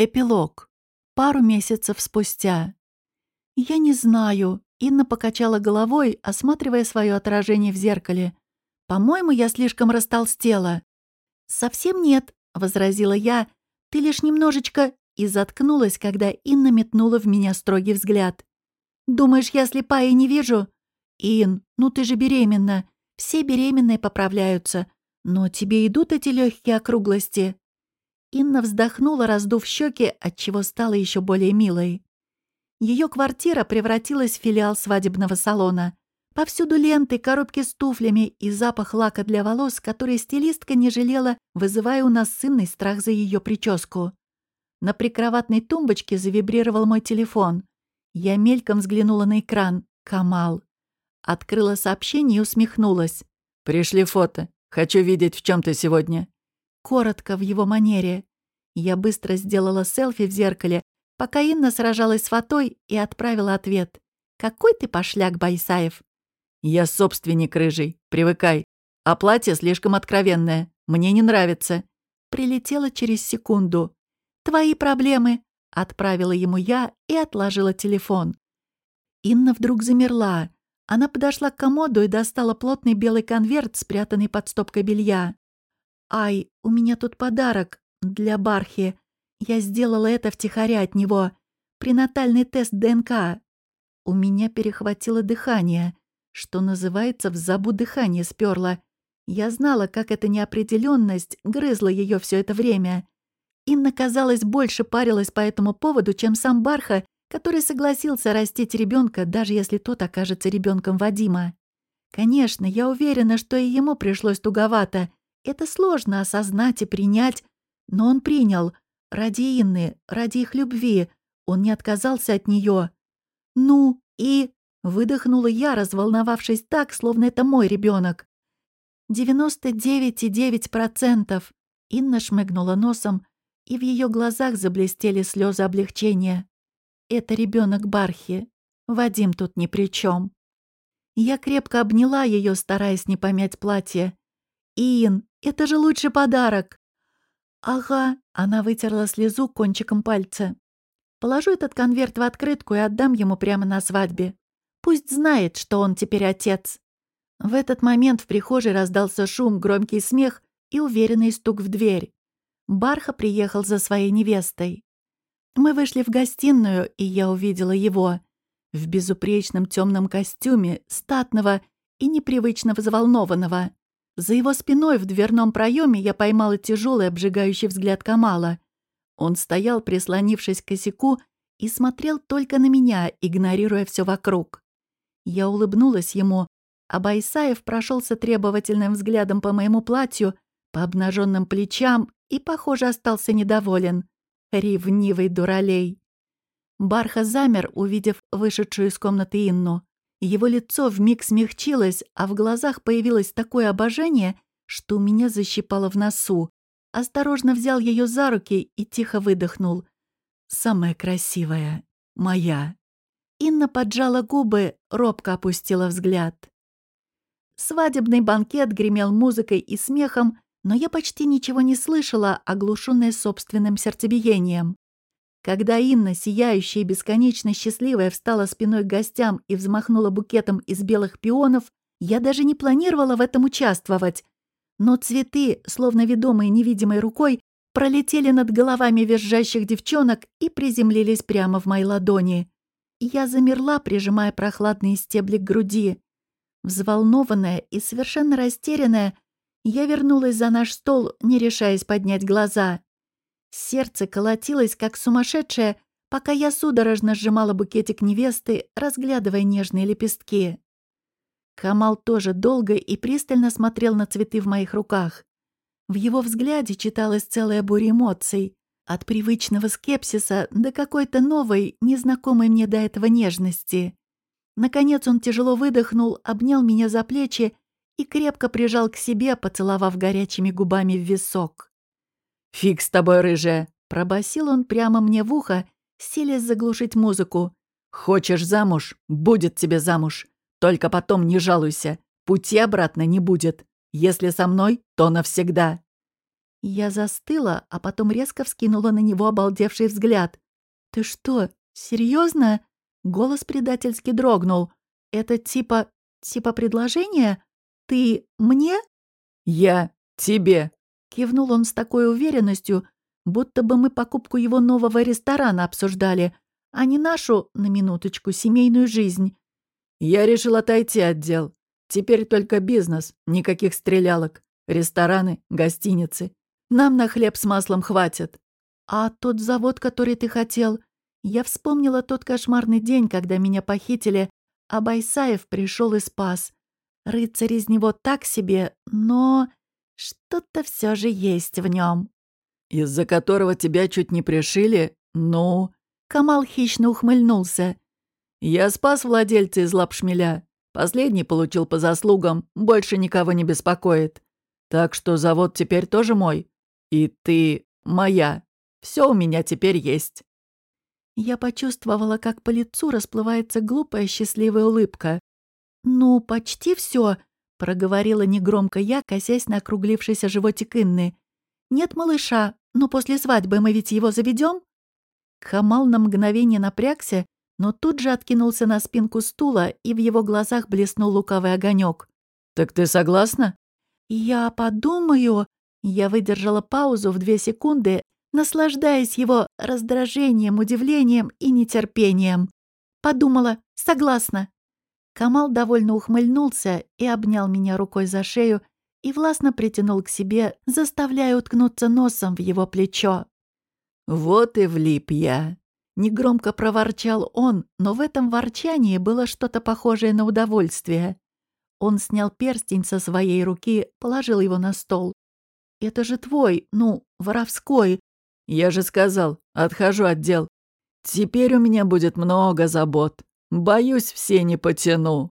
Эпилог. Пару месяцев спустя. «Я не знаю», — Инна покачала головой, осматривая свое отражение в зеркале. «По-моему, я слишком растолстела». «Совсем нет», — возразила я. «Ты лишь немножечко...» И заткнулась, когда Инна метнула в меня строгий взгляд. «Думаешь, я слепая и не вижу?» «Ин, ну ты же беременна. Все беременные поправляются. Но тебе идут эти легкие округлости?» Инна вздохнула, раздув щеки, отчего стала еще более милой. Ее квартира превратилась в филиал свадебного салона. Повсюду ленты, коробки с туфлями и запах лака для волос, который стилистка не жалела, вызывая у нас сынный страх за ее прическу. На прикроватной тумбочке завибрировал мой телефон. Я мельком взглянула на экран. Камал. Открыла сообщение и усмехнулась. «Пришли фото. Хочу видеть, в чем ты сегодня» коротко в его манере. Я быстро сделала селфи в зеркале, пока Инна сражалась с фатой и отправила ответ. «Какой ты пошляк, Байсаев!» «Я собственник рыжий, привыкай. А платье слишком откровенное. Мне не нравится». Прилетела через секунду. «Твои проблемы», — отправила ему я и отложила телефон. Инна вдруг замерла. Она подошла к комоду и достала плотный белый конверт, спрятанный под стопкой белья. «Ай, у меня тут подарок для Бархи. Я сделала это втихаря от него. Пренатальный тест ДНК». У меня перехватило дыхание. Что называется, в забу дыхание сперло. Я знала, как эта неопределенность грызла ее все это время. Инна, казалось, больше парилась по этому поводу, чем сам Барха, который согласился растить ребенка, даже если тот окажется ребенком Вадима. Конечно, я уверена, что и ему пришлось туговато, это сложно осознать и принять, но он принял. Ради Инны, ради их любви. Он не отказался от нее. «Ну и...» — выдохнула я, разволновавшись так, словно это мой ребенок. «Девяносто девять и девять процентов!» Инна шмыгнула носом, и в ее глазах заблестели слезы облегчения. «Это ребенок Бархи. Вадим тут ни при чем. Я крепко обняла ее, стараясь не помять платье. «Ин, это же лучший подарок!» «Ага», — она вытерла слезу кончиком пальца. «Положу этот конверт в открытку и отдам ему прямо на свадьбе. Пусть знает, что он теперь отец». В этот момент в прихожей раздался шум, громкий смех и уверенный стук в дверь. Барха приехал за своей невестой. Мы вышли в гостиную, и я увидела его. В безупречном темном костюме, статного и непривычно взволнованного. За его спиной в дверном проеме я поймала тяжелый обжигающий взгляд Камала. Он стоял, прислонившись к косяку, и смотрел только на меня, игнорируя все вокруг. Я улыбнулась ему, а Байсаев прошелся требовательным взглядом по моему платью, по обнаженным плечам и, похоже, остался недоволен. Ревнивый дуралей. Барха замер, увидев вышедшую из комнаты Инну. Его лицо вмиг смягчилось, а в глазах появилось такое обожание, что у меня защипало в носу. Осторожно взял ее за руки и тихо выдохнул. «Самая красивая. Моя». Инна поджала губы, робко опустила взгляд. Свадебный банкет гремел музыкой и смехом, но я почти ничего не слышала, оглушенная собственным сердцебиением. Когда Инна, сияющая и бесконечно счастливая, встала спиной к гостям и взмахнула букетом из белых пионов, я даже не планировала в этом участвовать. Но цветы, словно ведомые невидимой рукой, пролетели над головами визжащих девчонок и приземлились прямо в моей ладони. Я замерла, прижимая прохладные стебли к груди. Взволнованная и совершенно растерянная, я вернулась за наш стол, не решаясь поднять глаза. Сердце колотилось, как сумасшедшее, пока я судорожно сжимала букетик невесты, разглядывая нежные лепестки. Камал тоже долго и пристально смотрел на цветы в моих руках. В его взгляде читалась целая буря эмоций, от привычного скепсиса до какой-то новой, незнакомой мне до этого нежности. Наконец он тяжело выдохнул, обнял меня за плечи и крепко прижал к себе, поцеловав горячими губами в висок. «Фиг с тобой, рыжая!» — пробасил он прямо мне в ухо, силясь заглушить музыку. «Хочешь замуж? Будет тебе замуж. Только потом не жалуйся. Пути обратно не будет. Если со мной, то навсегда». Я застыла, а потом резко вскинула на него обалдевший взгляд. «Ты что, серьезно? Голос предательски дрогнул. «Это типа... типа предложение? Ты мне?» «Я тебе», — кивнул он с такой уверенностью, будто бы мы покупку его нового ресторана обсуждали, а не нашу, на минуточку, семейную жизнь. «Я решил отойти от дел. Теперь только бизнес, никаких стрелялок, рестораны, гостиницы. Нам на хлеб с маслом хватит». «А тот завод, который ты хотел...» Я вспомнила тот кошмарный день, когда меня похитили, а Байсаев пришел и спас. Рыцарь из него так себе, но что-то все же есть в нем. «Из-за которого тебя чуть не пришили? Ну...» Камал хищно ухмыльнулся. «Я спас владельца из лап шмеля. Последний получил по заслугам, больше никого не беспокоит. Так что завод теперь тоже мой. И ты моя. Все у меня теперь есть». Я почувствовала, как по лицу расплывается глупая счастливая улыбка. «Ну, почти все, проговорила негромко я, косясь на округлившийся животик Инны. «Нет малыша, но после свадьбы мы ведь его заведем?» Хамал на мгновение напрягся, но тут же откинулся на спинку стула, и в его глазах блеснул лукавый огонек. «Так ты согласна?» «Я подумаю...» Я выдержала паузу в две секунды, наслаждаясь его раздражением, удивлением и нетерпением. Подумала, согласна. Камал довольно ухмыльнулся и обнял меня рукой за шею и властно притянул к себе, заставляя уткнуться носом в его плечо. «Вот и влип я!» Негромко проворчал он, но в этом ворчании было что-то похожее на удовольствие. Он снял перстень со своей руки, положил его на стол. «Это же твой, ну, воровской. Я же сказал, отхожу от дел. Теперь у меня будет много забот. Боюсь, все не потяну.